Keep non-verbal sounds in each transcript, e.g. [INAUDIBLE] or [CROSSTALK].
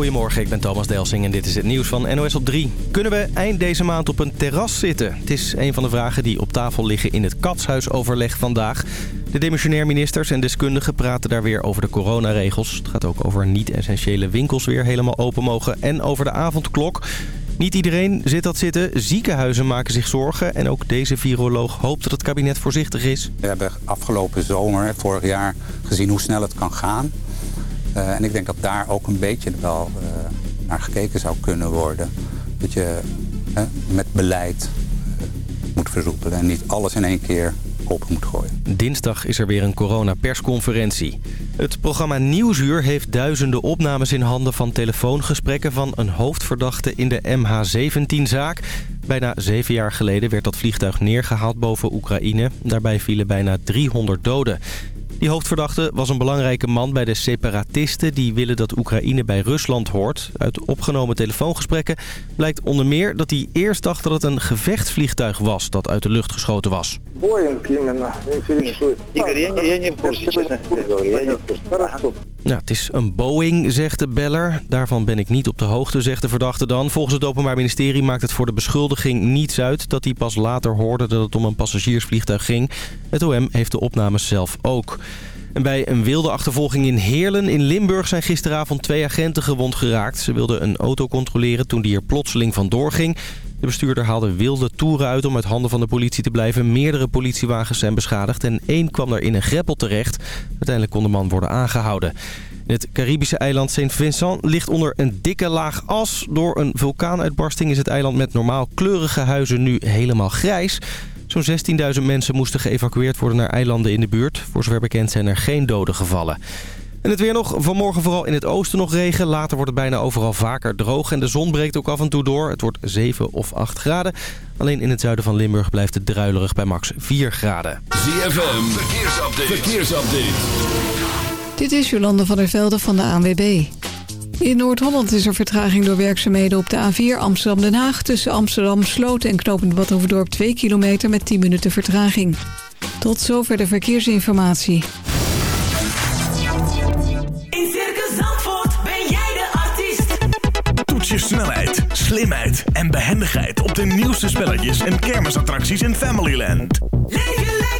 Goedemorgen, ik ben Thomas Delsing en dit is het nieuws van NOS op 3. Kunnen we eind deze maand op een terras zitten? Het is een van de vragen die op tafel liggen in het katshuisoverleg vandaag. De demissionair ministers en deskundigen praten daar weer over de coronaregels. Het gaat ook over niet-essentiële winkels weer helemaal open mogen en over de avondklok. Niet iedereen zit dat zitten. Ziekenhuizen maken zich zorgen. En ook deze viroloog hoopt dat het kabinet voorzichtig is. We hebben afgelopen zomer, vorig jaar, gezien hoe snel het kan gaan. Uh, en ik denk dat daar ook een beetje wel uh, naar gekeken zou kunnen worden. Dat je met beleid moet versoepelen en niet alles in één keer open moet gooien. Dinsdag is er weer een coronapersconferentie. Het programma Nieuwsuur heeft duizenden opnames in handen van telefoongesprekken van een hoofdverdachte in de MH17-zaak. Bijna zeven jaar geleden werd dat vliegtuig neergehaald boven Oekraïne. Daarbij vielen bijna 300 doden. Die hoofdverdachte was een belangrijke man bij de separatisten... die willen dat Oekraïne bij Rusland hoort. Uit opgenomen telefoongesprekken blijkt onder meer dat hij eerst dacht dat het een gevechtsvliegtuig was... dat uit de lucht geschoten was. Het is een Boeing, zegt de beller. Daarvan ben ik niet op de hoogte, zegt de verdachte dan. Volgens het Openbaar Ministerie maakt het voor de beschuldiging niets uit... dat hij pas later hoorde dat het om een passagiersvliegtuig ging. Het OM heeft de opnames zelf ook. En bij een wilde achtervolging in Heerlen in Limburg zijn gisteravond twee agenten gewond geraakt. Ze wilden een auto controleren toen die er plotseling vandoor ging. De bestuurder haalde wilde toeren uit om uit handen van de politie te blijven. Meerdere politiewagens zijn beschadigd en één kwam er in een greppel terecht. Uiteindelijk kon de man worden aangehouden. Het Caribische eiland St. Vincent ligt onder een dikke laag as. Door een vulkaanuitbarsting is het eiland met normaal kleurige huizen nu helemaal grijs. Zo'n 16.000 mensen moesten geëvacueerd worden naar eilanden in de buurt. Voor zover bekend zijn er geen doden gevallen. En het weer nog. Vanmorgen vooral in het oosten nog regen. Later wordt het bijna overal vaker droog. En de zon breekt ook af en toe door. Het wordt 7 of 8 graden. Alleen in het zuiden van Limburg blijft het druilerig bij max 4 graden. ZFM. Verkeersupdate. Verkeersupdate. Dit is Jolande van der Velde van de ANWB. In Noord-Holland is er vertraging door werkzaamheden op de A4 Amsterdam-Den Haag... tussen Amsterdam-Sloot en Knopend Badhoevedorp 2 kilometer met 10 minuten vertraging. Tot zover de verkeersinformatie. In Circus Zandvoort ben jij de artiest. Toets je snelheid, slimheid en behendigheid op de nieuwste spelletjes en kermisattracties in Familyland. Leef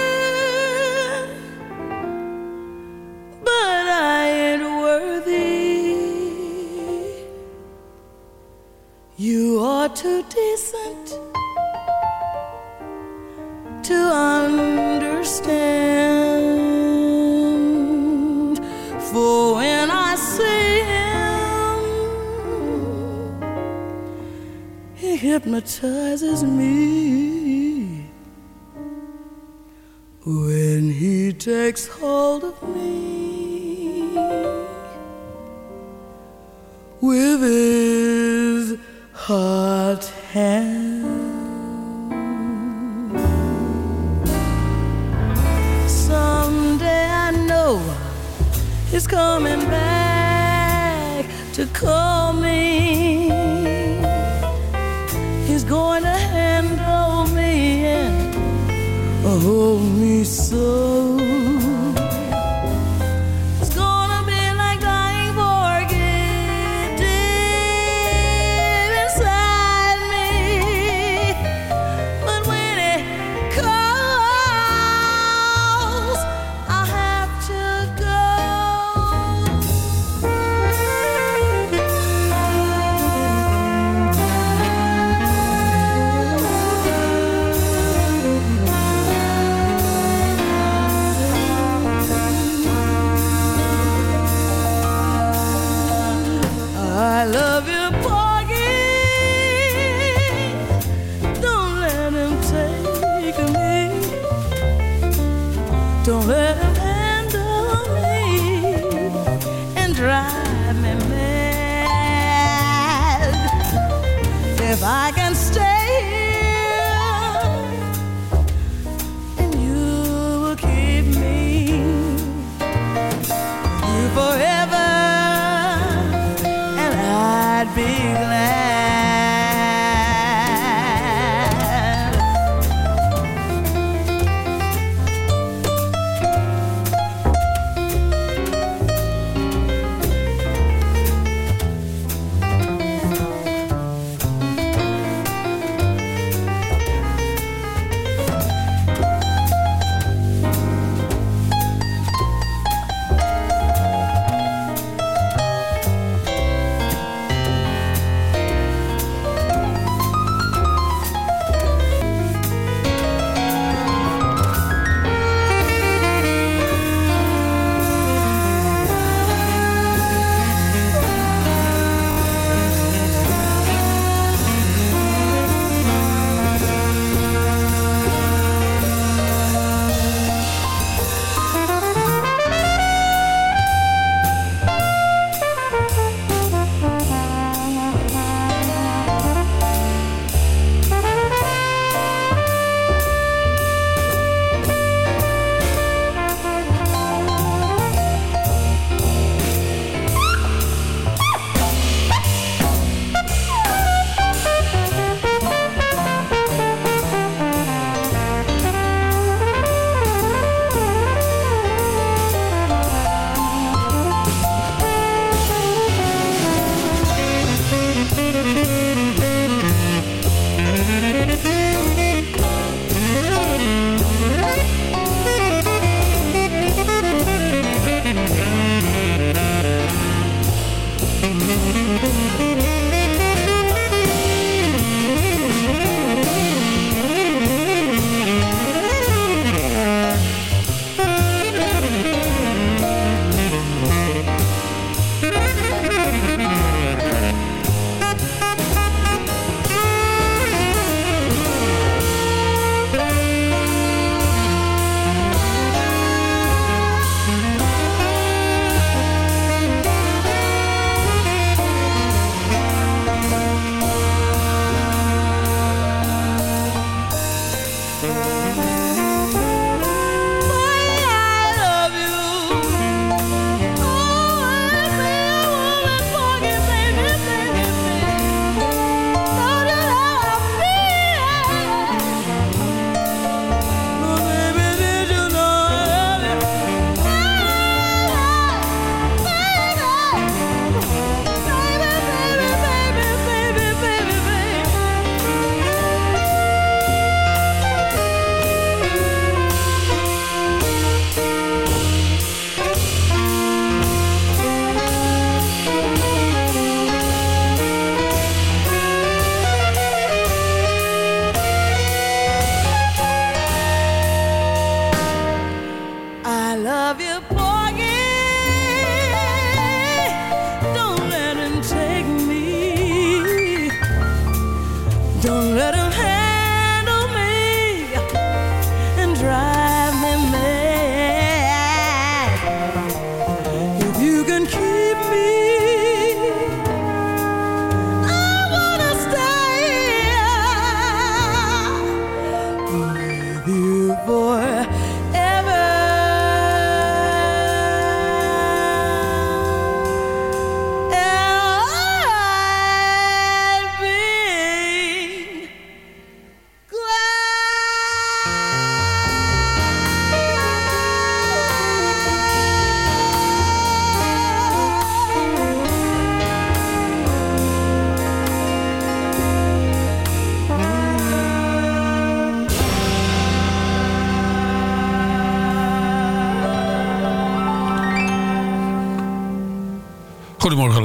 but I ain't worthy. You are too decent to understand. For when I see him, he hypnotizes me. When he takes hold of me with his hot hand. Someday I know he's coming back. to call me. He's going to handle me and hold me so.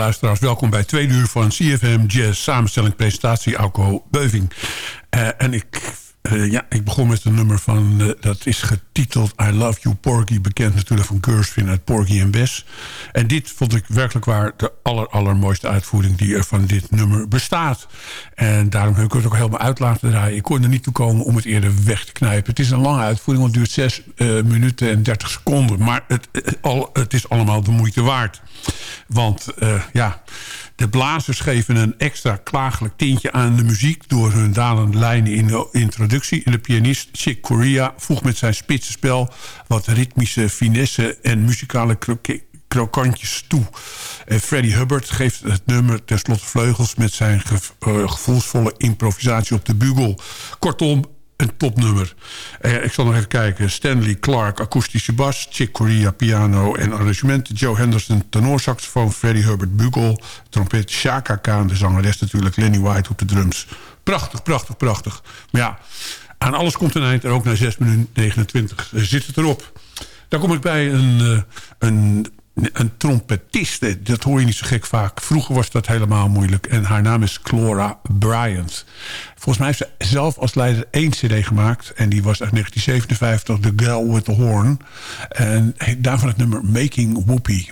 Luisteraars, welkom bij Tweede Uur van CFM Jazz samenstelling presentatie Alco Beuving. Uh, en ik, uh, ja, ik begon met een nummer van, uh, dat is getiteld I Love You Porgy, bekend natuurlijk van Gershwin uit Porgy en Bess. En dit vond ik werkelijk waar de aller, allermooiste uitvoering die er van dit nummer bestaat. En daarom heb ik het ook helemaal uit laten draaien. Ik kon er niet toe komen om het eerder weg te knijpen. Het is een lange uitvoering, want het duurt 6 minuten en 30 seconden. Maar het, al, het is allemaal de moeite waard. Want uh, ja, de blazers geven een extra klagelijk tintje aan de muziek... door hun dalende lijnen in de introductie. En de pianist Chick Corea voegt met zijn spitse spel... wat ritmische finesse en muzikale krokantjes toe. En Freddie Hubbard geeft het nummer tenslotte vleugels... met zijn uh, gevoelsvolle improvisatie op de bugel. Kortom, een topnummer. Uh, ik zal nog even kijken. Stanley Clark, akoestische bas. Chick Corea, piano en arrangementen. Joe Henderson, tenorsaxofoon. Freddie Herbert, bugel. Trompet, Shaka Khan, de zangeres natuurlijk. Lenny White op de drums. Prachtig, prachtig, prachtig. Maar ja, aan alles komt een eind. En ook na 6 minuten 29 zit het erop. Dan kom ik bij een, een een trompetiste. Dat hoor je niet zo gek vaak. Vroeger was dat helemaal moeilijk. En haar naam is Clora Bryant. Volgens mij heeft ze zelf als leider één cd gemaakt. En die was uit 1957, The Girl with the Horn. En daarvan het nummer Making Whoopie.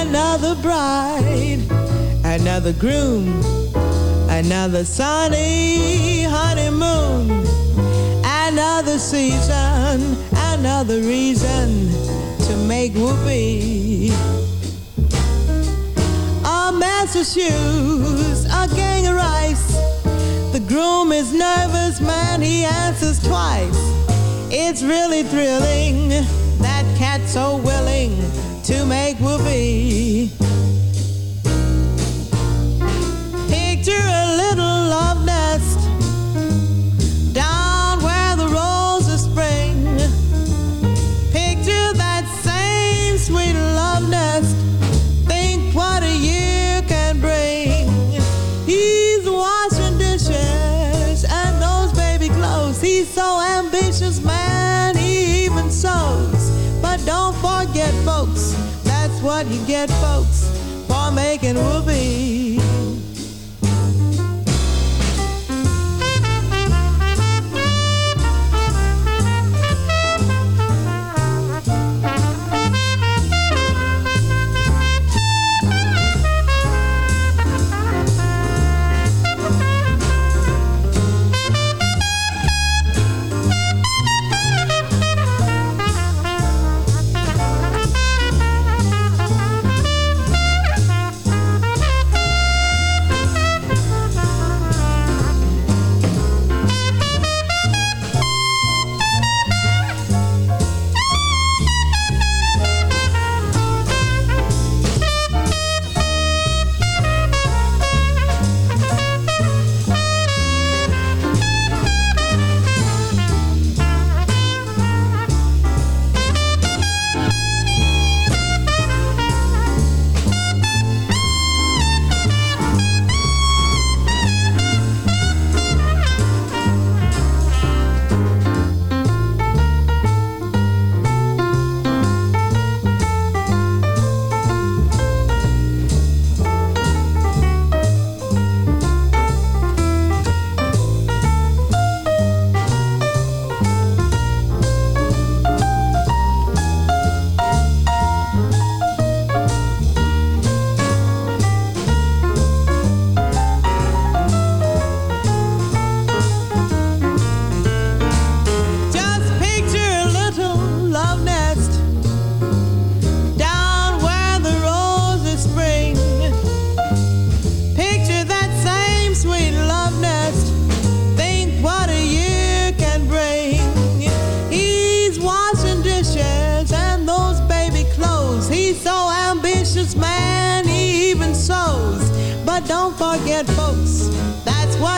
Another bride, another groom Another sunny honeymoon. Another season. Another reason To make whoopee. A mess of shoes A gang of rice. The groom is nervous Man, he answers twice. It's really thrilling That cat's so willing To make whoopee what you get, folks, for making whoopee.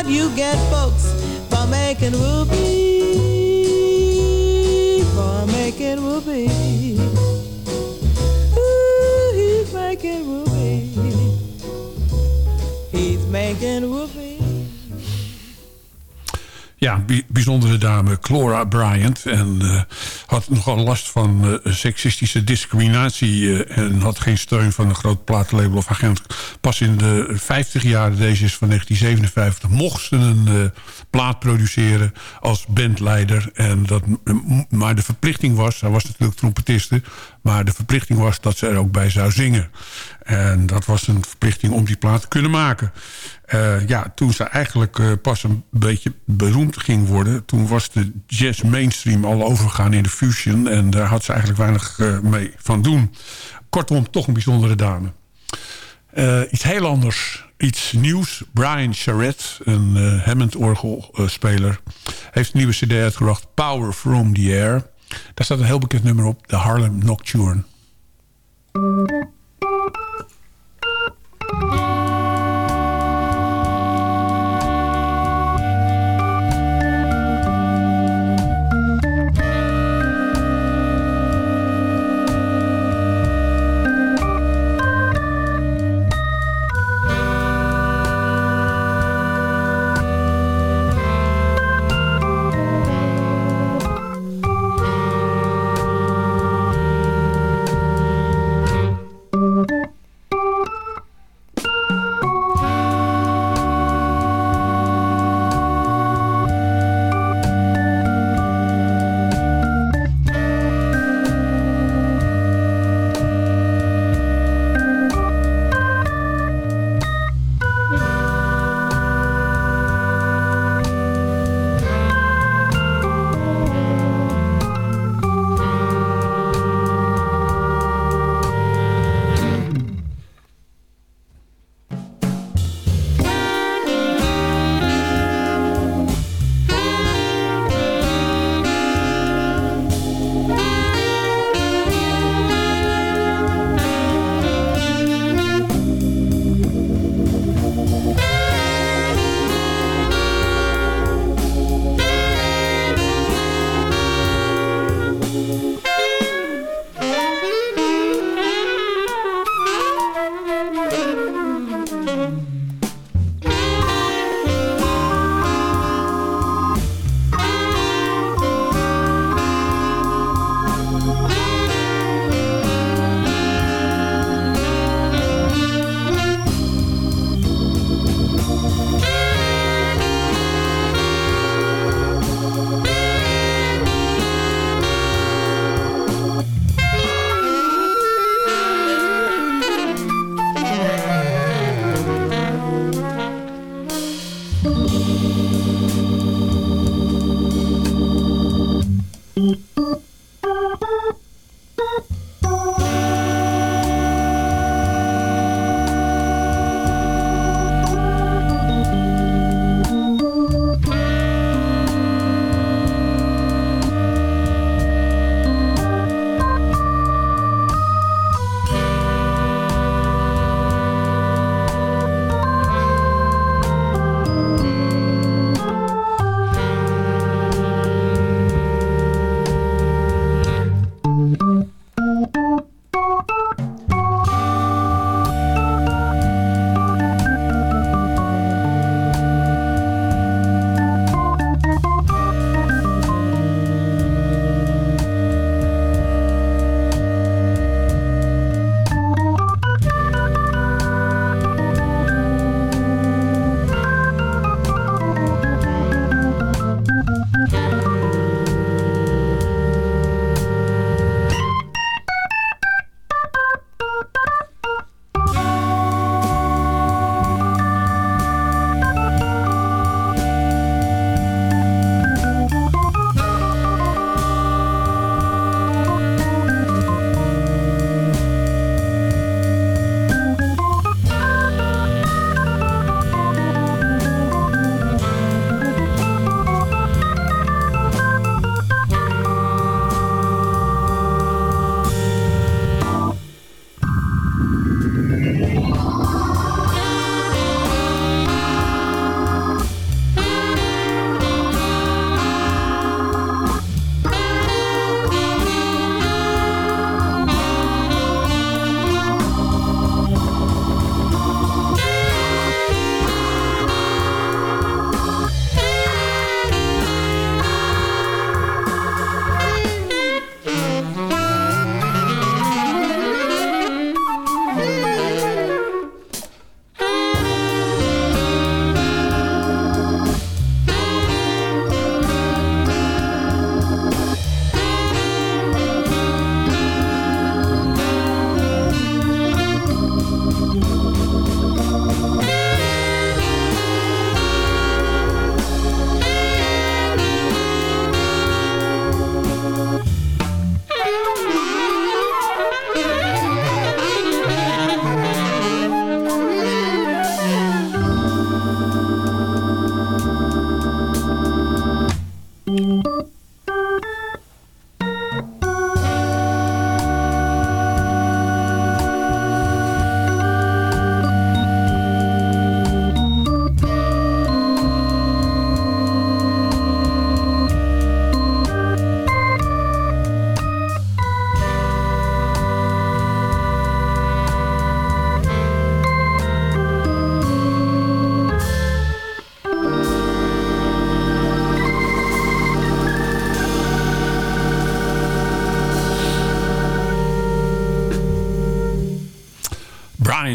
you get folks for making whoopee, for making whoopee. Ooh, he's making whoopee. He's making whoopee. Ja, bijzondere dame Clara Bryant. En uh, had nogal last van eh, seksistische discriminatie... eh, en had geen steun van een groot platenlabel of agent. Pas in de 50 jaar, deze is van 1957... mocht ze een eh, plaat produceren als bandleider. En dat, maar de verplichting was, zij was natuurlijk trompetiste... maar de verplichting was dat ze er ook bij zou zingen. En dat was een verplichting om die plaat te kunnen maken. Eh, ja, toen ze eigenlijk eh, pas een beetje beroemd ging worden... toen was de jazz mainstream al overgegaan in de fusion... en daar had ze eigenlijk weinig eh, mee van doen. Kortom, toch een bijzondere dame. Iets heel anders, iets nieuws. Brian Charette, een Hammond-orgelspeler... heeft een nieuwe cd uitgebracht, Power From The Air. Daar staat een heel bekend nummer op, de Harlem Nocturne.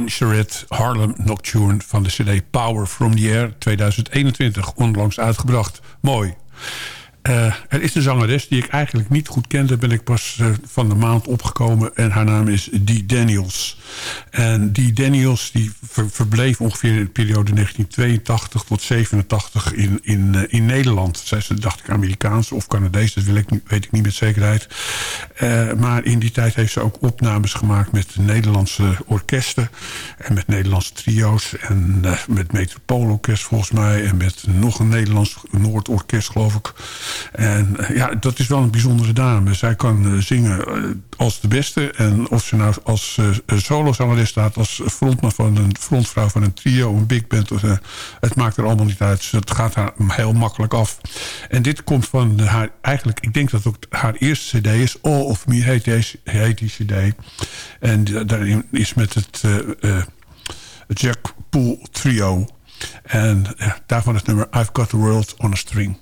Charette Harlem Nocturne van de cd Power From The Air 2021. Onlangs uitgebracht. Mooi. Uh, er is een zangeres die ik eigenlijk niet goed kende. Ben ik pas uh, van de maand opgekomen. En haar naam is Dee Daniels. En Dee Daniels die ver, verbleef ongeveer in de periode 1982 tot 87 in, in, uh, in Nederland. Zij is, dacht ik, Amerikaans of Canadees. Dat wil ik, weet ik niet met zekerheid. maar in die tijd heeft ze ook opnames gemaakt met Nederlandse orkesten. En met Nederlandse trio's. En met Metropoolorkest volgens mij. En met nog een Nederlands Noordorkest geloof ik. En ja, dat is wel een bijzondere dame. Zij kan zingen als de beste. En of ze nou als uh, staat... als frontman van een frontvrouw van een trio, een big band... Uh, het maakt er allemaal niet uit. Het gaat haar heel makkelijk af. En dit komt van haar... Eigenlijk, ik denk dat het ook haar eerste cd is. All of Me heet, deze, heet die cd. En daarin is met het uh, Jack Pool trio... En daarvan het nummer I've Got the World on a String.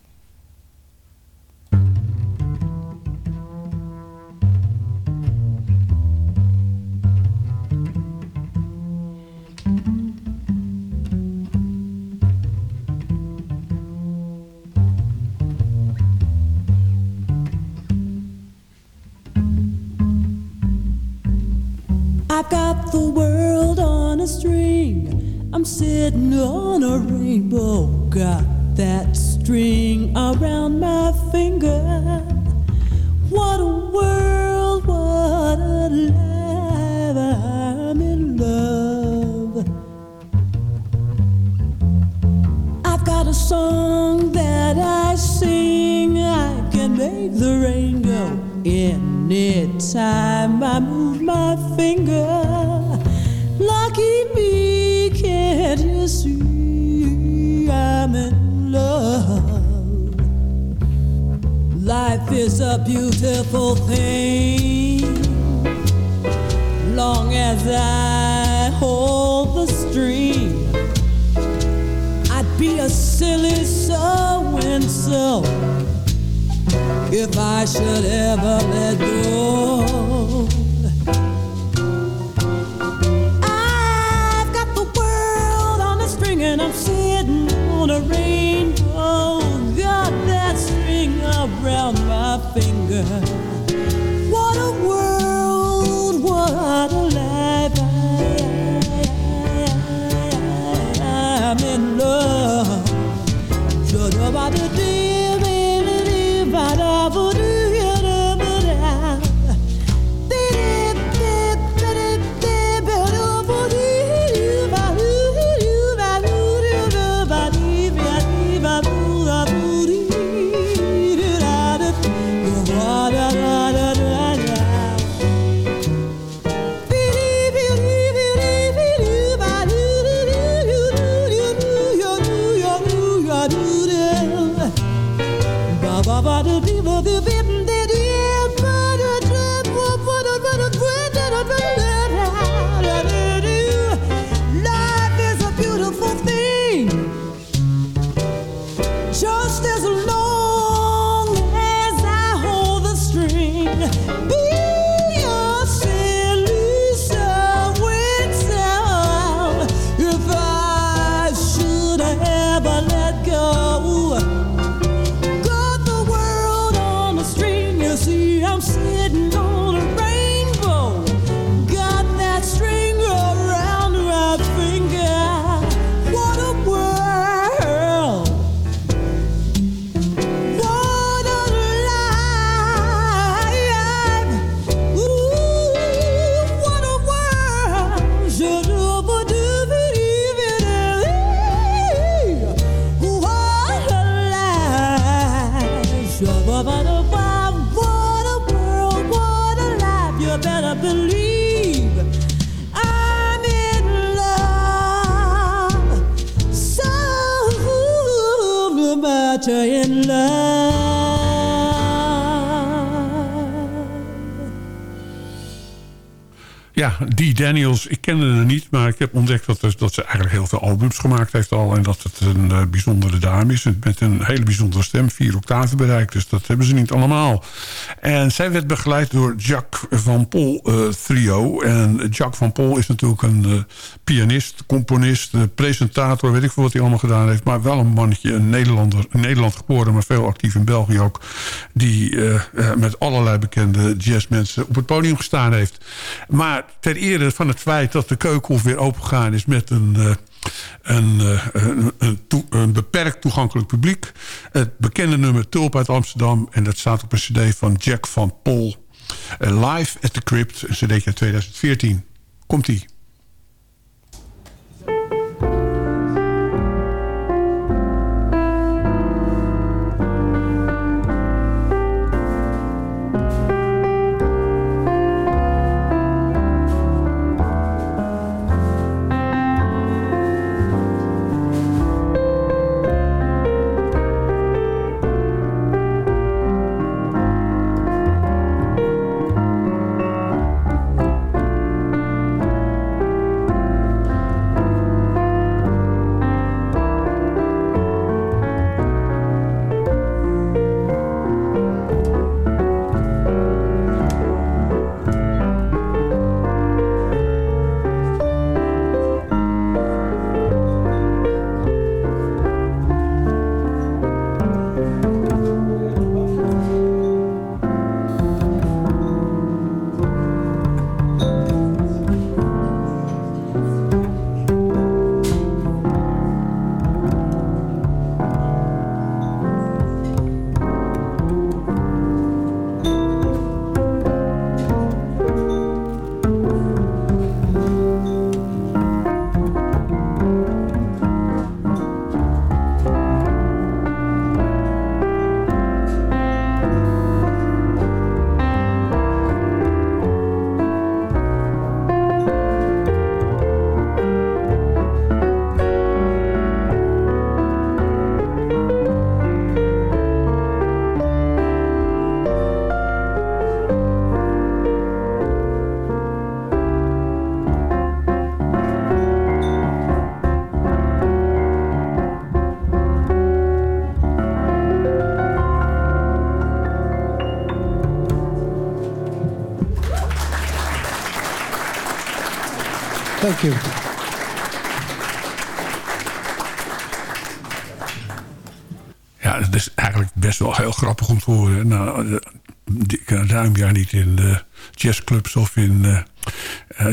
Got the world on a string. I'm sitting on a rainbow. Got that string around my finger. What a world, what a life. I'm in love. I've got a song that I sing. I can make the rain go anytime I move my finger. Lucky me, can't you see? I'm in love. Life is a beautiful thing. Long as I hold the string, I'd be a silly so and so if I should ever let go. I've got the world on a string and I'm sitting on a rainbow. Got that string around my finger. What a world, what a life. You better believe I'm in love. So much Ja, Dee Daniels, ik kende haar niet, maar ik heb ontdekt dat, dat ze eigenlijk heel veel albums gemaakt heeft al. En dat het een eh, bijzondere dame is met een hele bijzondere stem, vier octaven bereikt. Dus dat hebben ze niet allemaal. En zij werd begeleid door Jacques van Pol eh, trio. En Jacques van Pol is natuurlijk een eh, pianist, componist, presentator, weet ik veel wat hij allemaal gedaan heeft. Maar wel een mannetje, een Nederlander, Nederland geboren, maar veel actief in België ook. Die met allerlei bekende jazzmensen op het podium gestaan heeft. Maar ter ere van het feit dat de Keukenhof weer opengegaan is... met een, een, uh, een, een, een, beperkt toegankelijk publiek. Het bekende nummer Tulp uit Amsterdam. En dat staat op een cd van Jack van Pol. Uh, live at the Crypt, een cd uit 2014. Komt-ie. Ja, het is eigenlijk best wel heel grappig om te horen. Nou, ik ruim jaar niet in de jazzclubs of in... Uh,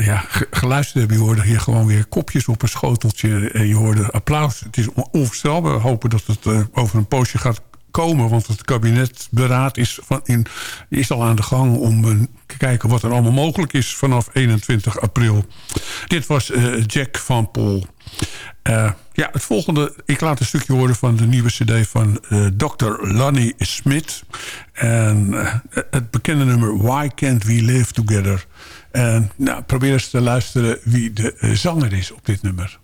ja, geluisterd hebben. Je hoorde hier gewoon weer kopjes op een schoteltje. En je hoorde applaus. Het is onvoorstelbaar. We hopen dat het over een poosje gaat komen. Want het kabinetberaad is, van in, is al aan de gang om te kijken wat er allemaal mogelijk is vanaf 21 april. Dit was uh, Jack van Pol. Uh, ja, het volgende, ik laat een stukje horen van de nieuwe cd van uh, Dr. Lonnie Smith. En het bekende nummer Why Can't We Live Together. En nou, probeer eens te luisteren wie de zanger is op dit nummer.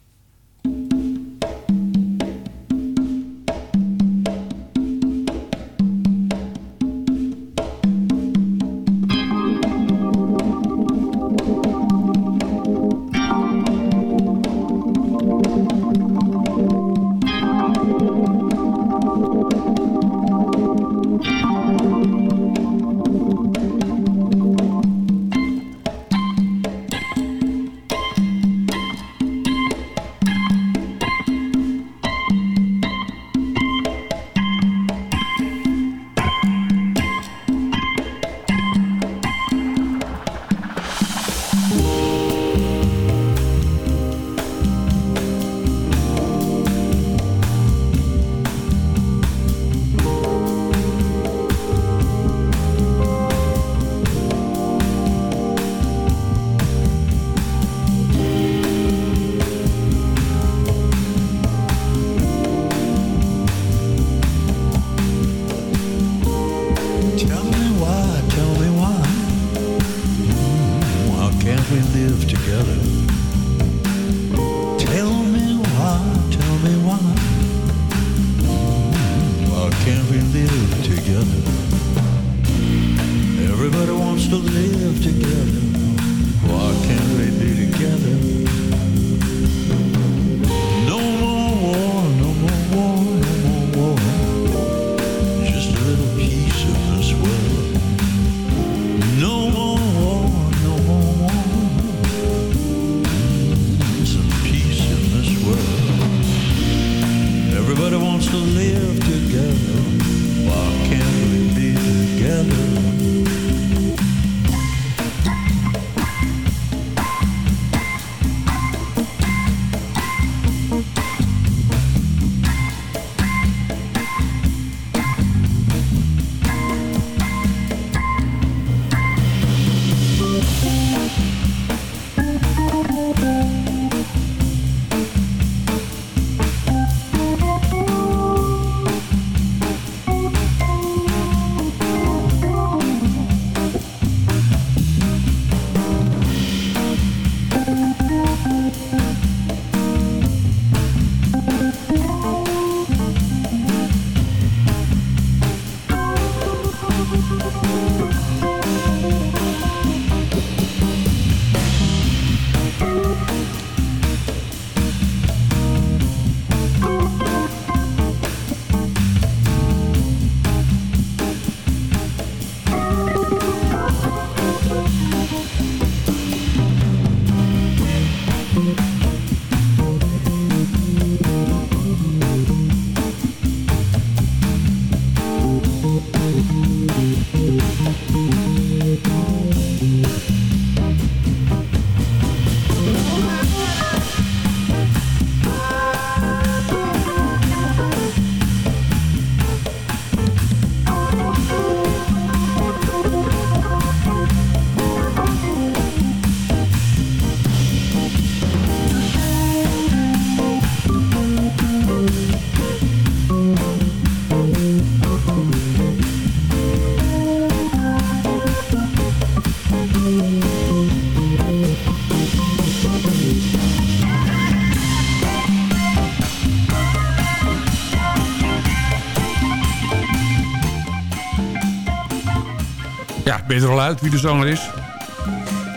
Ja, ben er al uit wie de zanger is?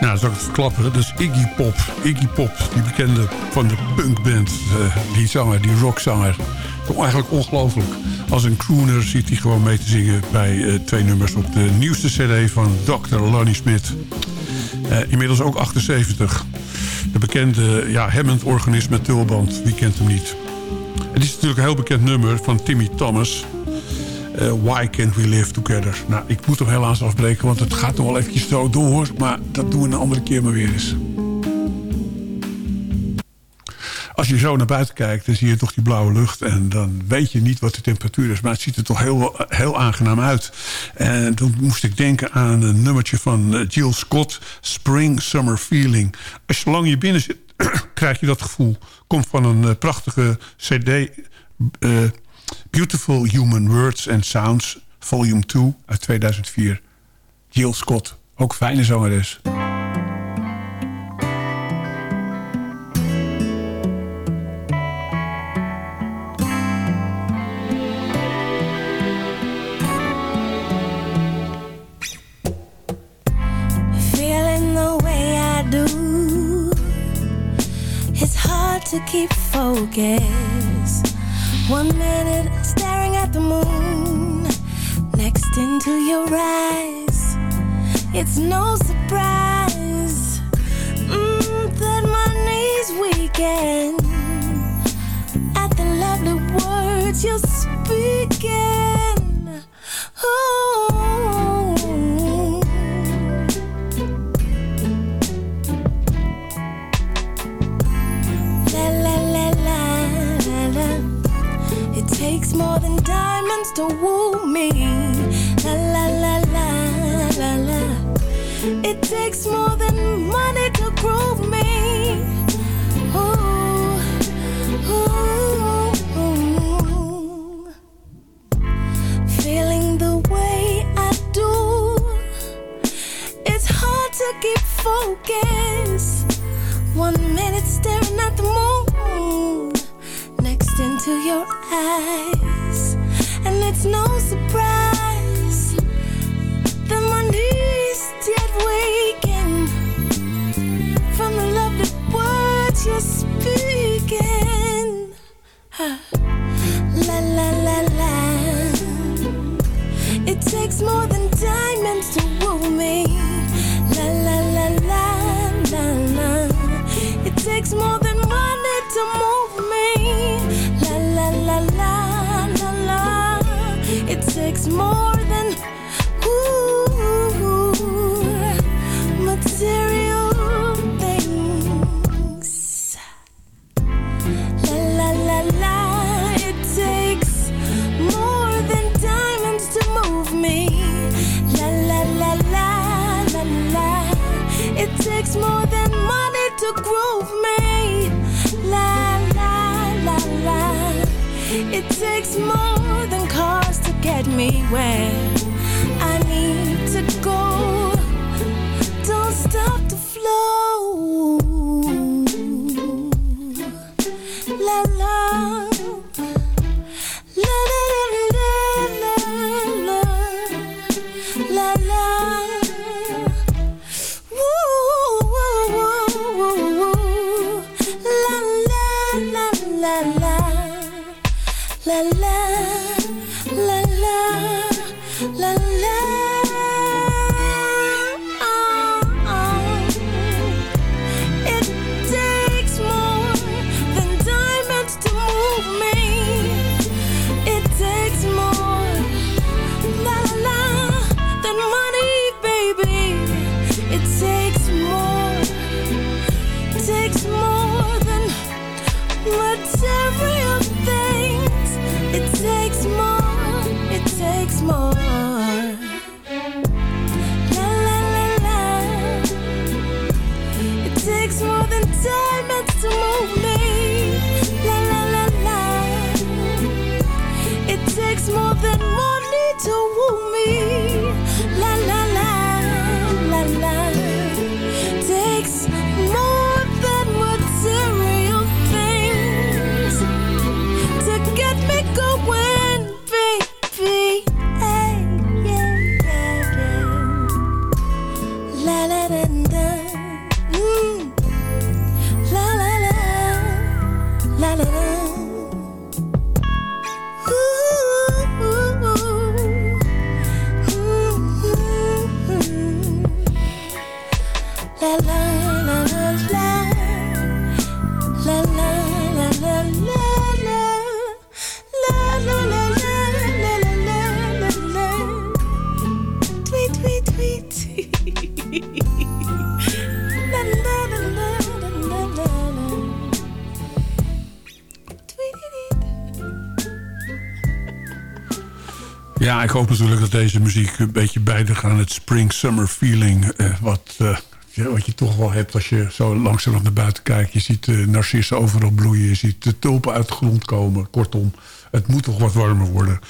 Nou, dan zal ik het verklappen. Dat is Iggy Pop. Iggy Pop, die bekende van de punkband. eh, die zanger, die rockzanger. Eigenlijk ongelooflijk. Als een crooner zit hij gewoon mee te zingen... bij eh, twee nummers op de nieuwste cd van Dr. Lonnie Smith. Eh, inmiddels ook 78. De bekende ja, Hammond-organist met tulband. Wie kent hem niet? Het is natuurlijk een heel bekend nummer van Timmy Thomas... Eh, Why Can't We Live Together? Nou, ik moet hem helaas afbreken, want het gaat nog wel eventjes zo door. Maar dat doen we een andere keer maar weer eens. Als je zo naar buiten kijkt, dan zie je toch die blauwe lucht. En dan weet je niet wat de temperatuur is. Maar het ziet er toch heel, heel aangenaam uit. En toen moest ik denken aan een nummertje van eh, Jill Scott. Spring Summer Feeling. Als je lang je binnen zit, [CLEARS THROAT] krijg je dat gevoel. Komt van een eh, prachtige cd... eh, Beautiful Human Words and Sounds, volume 2 uit 2004. Jill Scott, ook fijne zangeres. To keep. One minute staring at the moon, next into your eyes. It's no surprise mm, that my knees weaken at the lovely words you're speaking. Ooh. Diamonds to woo me. La la la la la la. It takes more than money to groove me. Ooh, ooh, ooh. Feeling the way I do. It's hard to keep focus. One minute staring at the moon, next into your eyes. More than diamonds to woo takes more than ooh, material things. La la la la, it takes more than diamonds to move me. La la la la la la, it takes more than money to groove me. La la la la, it takes more get me where Ja, ik hoop natuurlijk dat deze muziek een beetje bijdraagt aan het spring-summer feeling. eh, wat, eh, wat je toch wel hebt als je zo langzaam naar buiten kijkt. Je ziet uh, narcissen overal bloeien. Je ziet de tulpen uit de grond komen. Kortom, het moet toch wat warmer worden.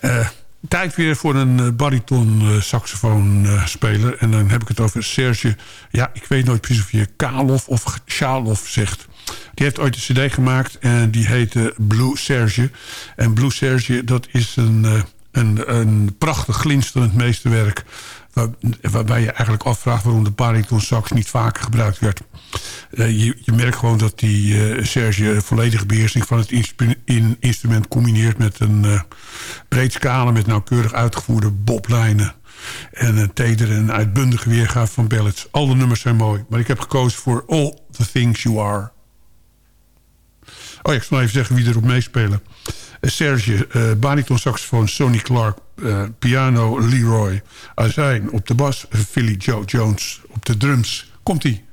Eh, tijd weer voor een bariton uh, saxofoon uh, speler. En dan heb ik het over Serge. Ja, ik weet nooit precies of je Kalof of Shalof zegt. Die heeft ooit een cd gemaakt en die heette Blue Serge. En Blue Serge, dat is een, een, een prachtig glinsterend meesterwerk... Waar, waarbij je eigenlijk afvraagt waarom de bariton sax niet vaker gebruikt werd. Uh, je, je, merkt gewoon dat die uh, Serge volledige beheersing van het in instrument combineert met een uh, breed scala met nauwkeurig uitgevoerde boblijnen. En een tedere en uitbundige weergave van ballads. Al de nummers zijn mooi, maar ik heb gekozen voor All the Things You Are. Oh ja, ik zal even zeggen wie erop meespelen. Serge, uh, bariton saxofoon Sonny Clark, uh, piano Leroy Azijn op de bas, Philly Joe Jones op de drums. Komt-ie.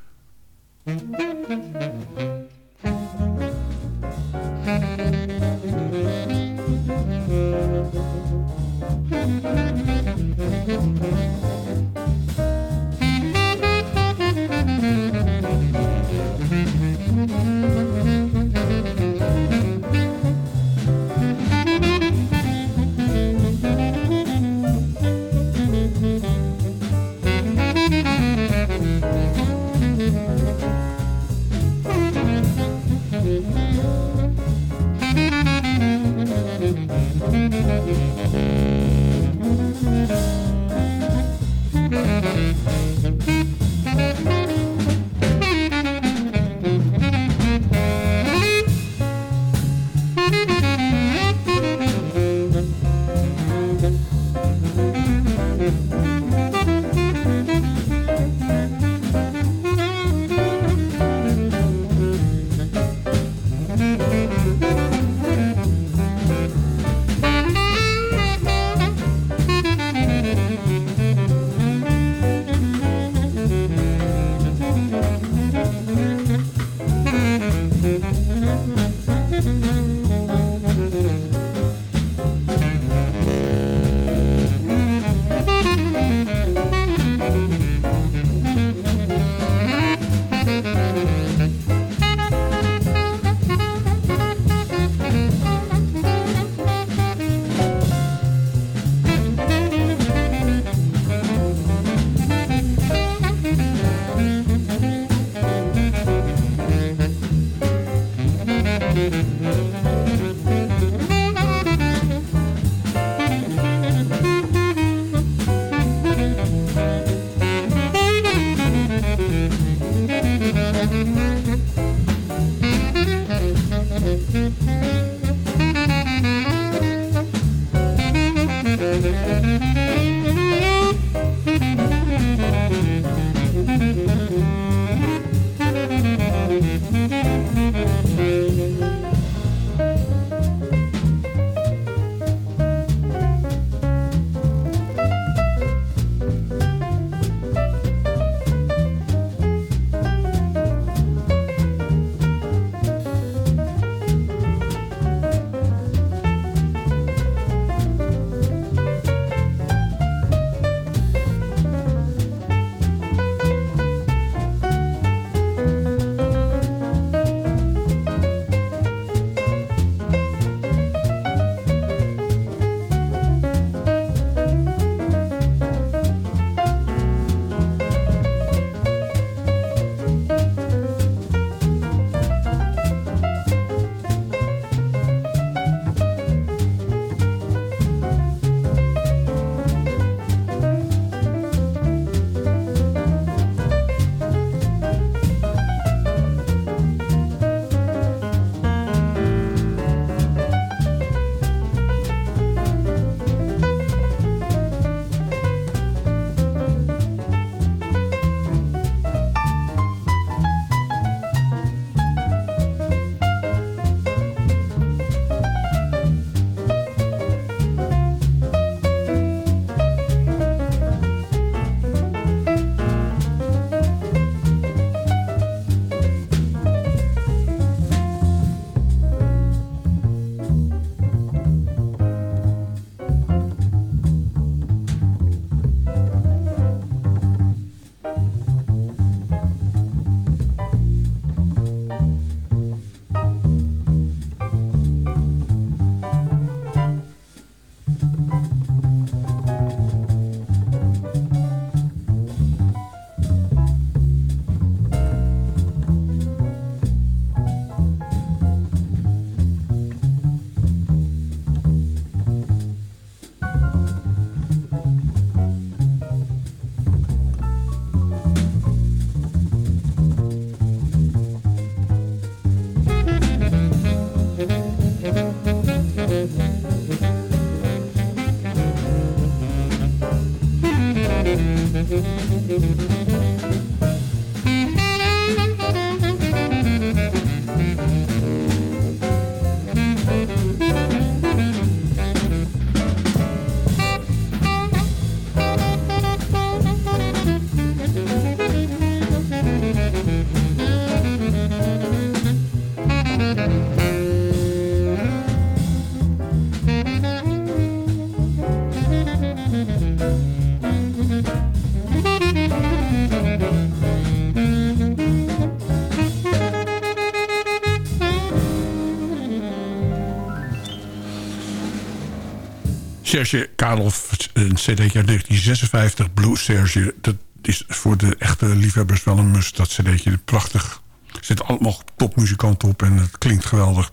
Serge Karloff, een cd uit 1956, Blue Serge. Dat is voor de echte liefhebbers wel een must, dat cd'tje. Prachtig. Er zitten allemaal topmuzikanten op en het klinkt geweldig.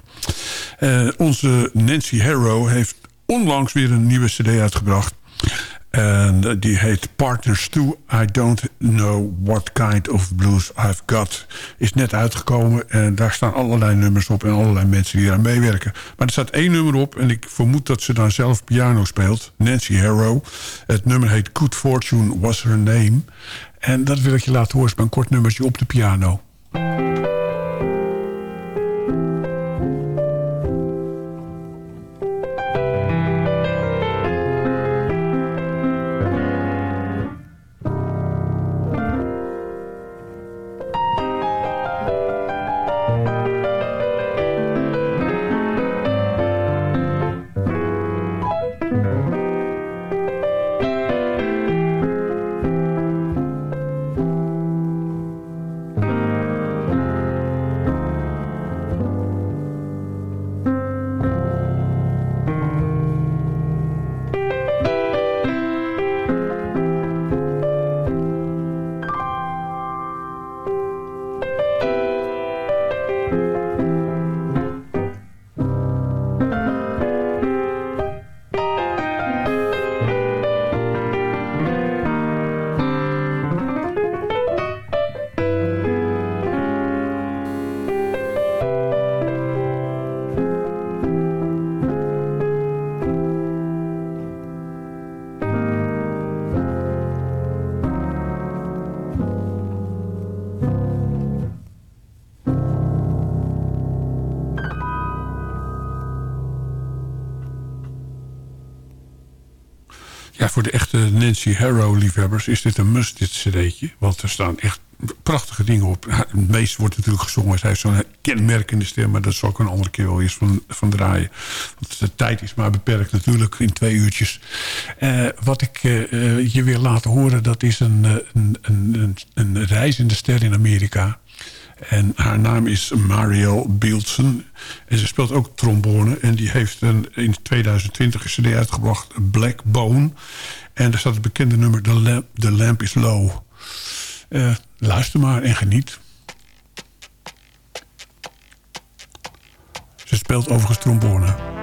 Eh, onze Nancy Harrow heeft onlangs weer een nieuwe cd uitgebracht. En die heet Partners 2. I don't know what kind of blues I've got. Is net uitgekomen en daar staan allerlei nummers op... en allerlei mensen die eraan meewerken. Maar er staat één nummer op en ik vermoed dat ze dan zelf piano speelt. Nancy Harrow. Het nummer heet Good Fortune Was Her Name. En dat wil ik je laten horen. Het is een kort nummertje op de piano. Voor de echte Nancy Harrow-liefhebbers is dit een must, dit cd'tje. Want er staan echt prachtige dingen op. Het meeste wordt natuurlijk gezongen. Hij heeft zo'n kenmerkende stem, maar dat zal ik een andere keer wel eens van, van draaien. Want de tijd is maar beperkt natuurlijk, in twee uurtjes. Eh, wat ik uh, je wil laten horen, dat is een, een, een, een reizende ster in Amerika. En haar naam is Mariel Beeldsen. En ze speelt ook trombone. En die heeft een, in 2020 een cd uitgebracht, Black Bone. En daar staat het bekende nummer The Lamp, The Lamp is Low. Uh, luister maar en geniet. Ze speelt overigens trombone.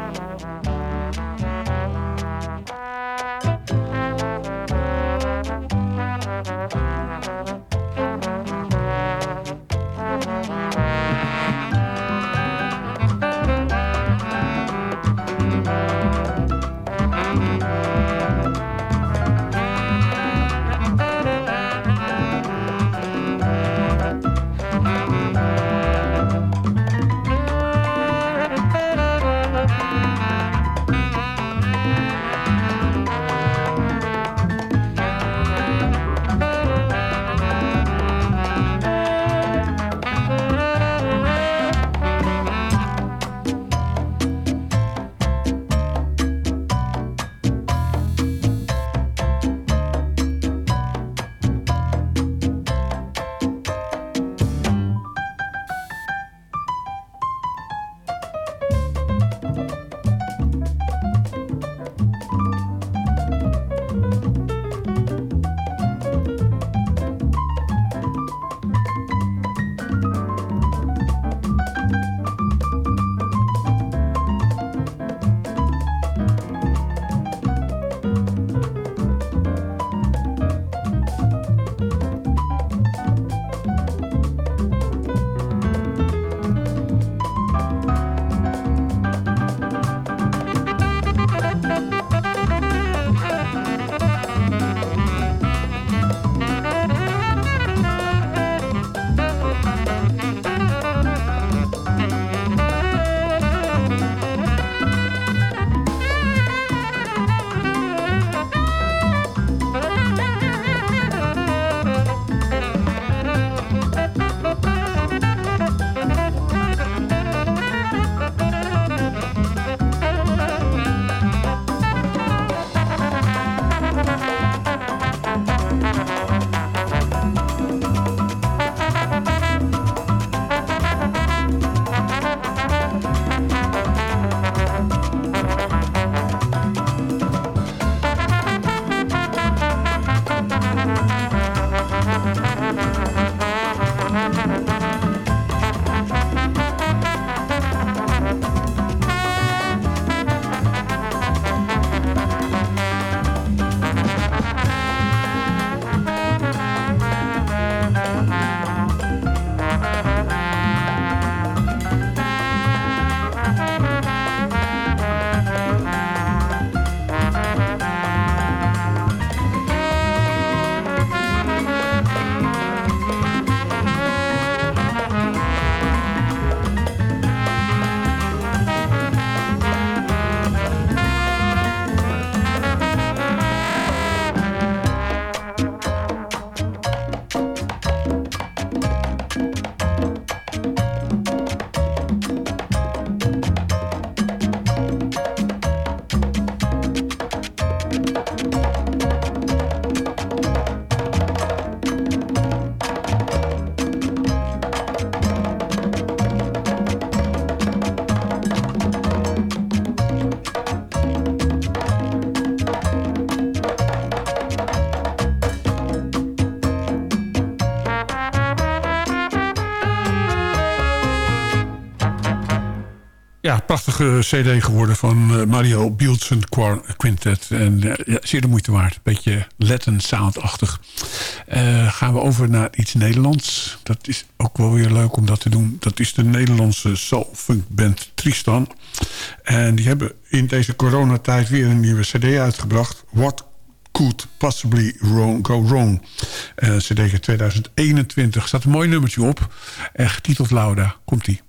Ja, prachtige cd geworden van eh, Mario Bielsen Quintet. En eh, ja, zeer de moeite waard. Beetje Latin sound-achtig. Eh, gaan we over naar iets Nederlands. Dat is ook wel weer leuk om dat te doen. Dat is de Nederlandse soul-funk band Tristan. En die hebben in deze coronatijd weer een nieuwe cd uitgebracht. What Could Possibly Go Wrong. Uh, CD 2021 staat een mooi nummertje op. Echt getiteld Lauda. Komt-ie.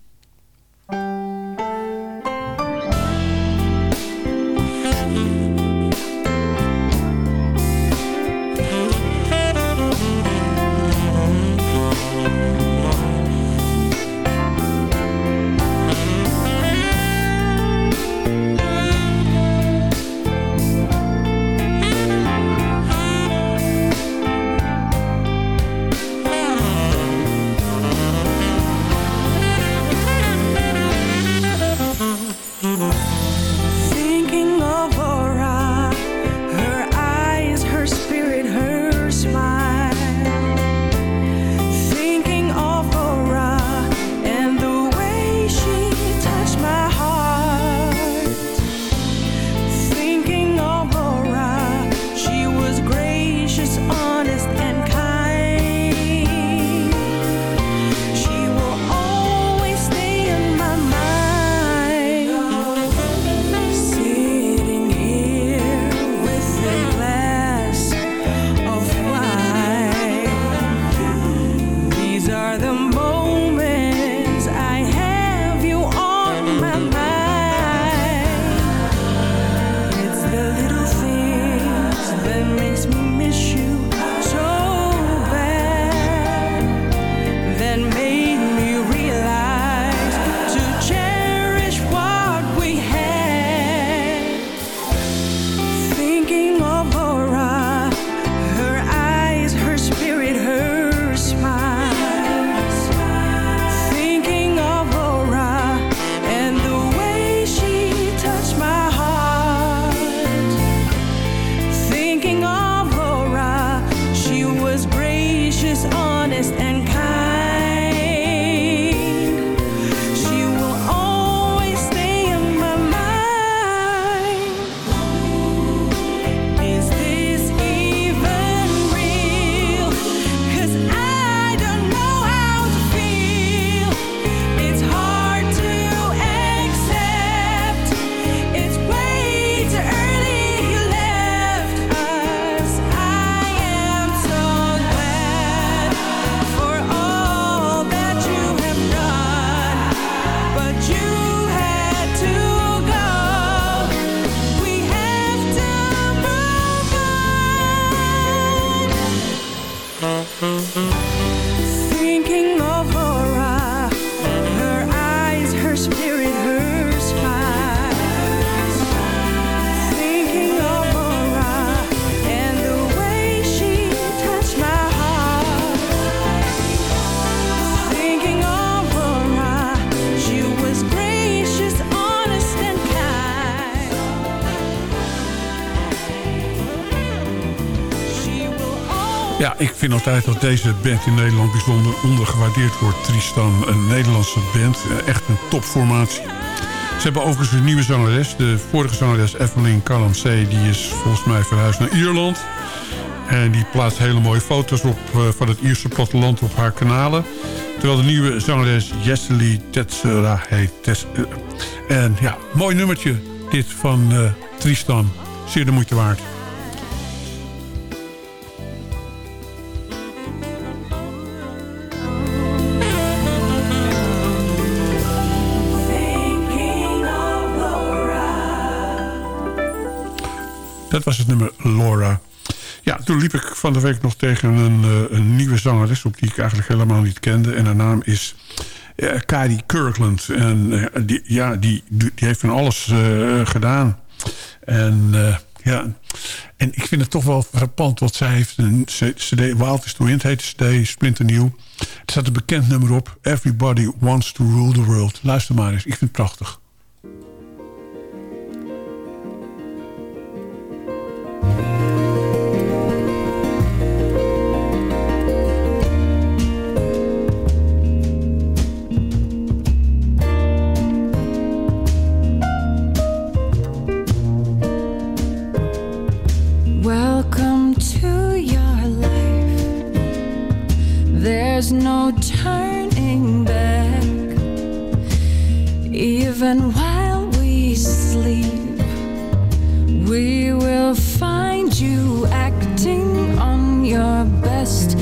Ja, ik vind altijd dat deze band in Nederland bijzonder ondergewaardeerd wordt. Tristan, een Nederlandse band. eh, Echt een topformatie. Ze hebben overigens een nieuwe zangeres. De vorige zangeres Evelyn Calamsey, die is volgens mij verhuisd naar Ierland. En die plaatst hele mooie foto's op eh, van het Ierse platteland op haar kanalen. Terwijl de nieuwe zangeres Jessely Tetsera heet. Tess, eh, en ja, mooi nummertje dit van eh, Tristan. Zeer de moeite waard. Dat was het nummer Laura. Ja, toen liep ik van de week nog tegen een, eh, een nieuwe zangeres... op die ik eigenlijk helemaal niet kende. En haar naam is uh, Kari Kirkland. En eh, die, ja, die, die heeft van alles eh, gedaan. En eh, ja, en ik vind het toch wel frappant... wat zij heeft een cd, Wild is the Wind heet de cd, splinternieuw. Er staat een bekend nummer op. Everybody wants to rule the world. Luister maar eens, ik vind het prachtig. There's no turning back. Even while we sleep, we will find you acting on your best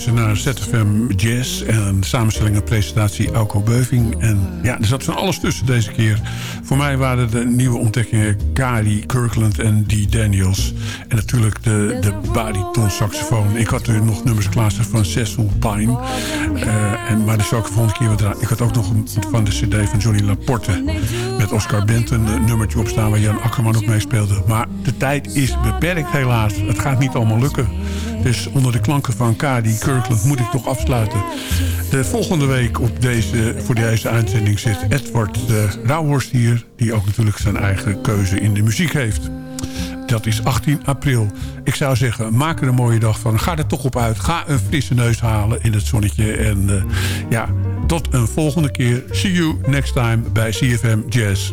geluisterd naar ZFM Jazz en samenstelling en presentatie Auko Beuving. En ja, er zat van alles tussen deze keer. Voor mij waren de nieuwe ontdekkingen Kari Kirkland en Dee Daniels. En natuurlijk de, de bariton saxofoon. Ik had er nog nummers klaarstaan van Cecil Pine. Eh, en, maar zou ik de volgende keer weer draaien. Ik had ook nog van de cd van Johnny Laporte. Met Oscar Benton een nummertje op staan waar Jan Akkerman op meespeelde. Maar de tijd is beperkt helaas. Het gaat niet allemaal lukken. Dus onder de klanken van Kadi Kirkland moet ik toch afsluiten. De volgende week op deze, voor deze uitzending zit Edward de Rauhorst hier. Die ook natuurlijk zijn eigen keuze in de muziek heeft. Dat is 18 april. Ik zou zeggen, maak er een mooie dag van. Ga er toch op uit. Ga een frisse neus halen in het zonnetje. En eh, ja, tot een volgende keer. See you next time bij CFM Jazz.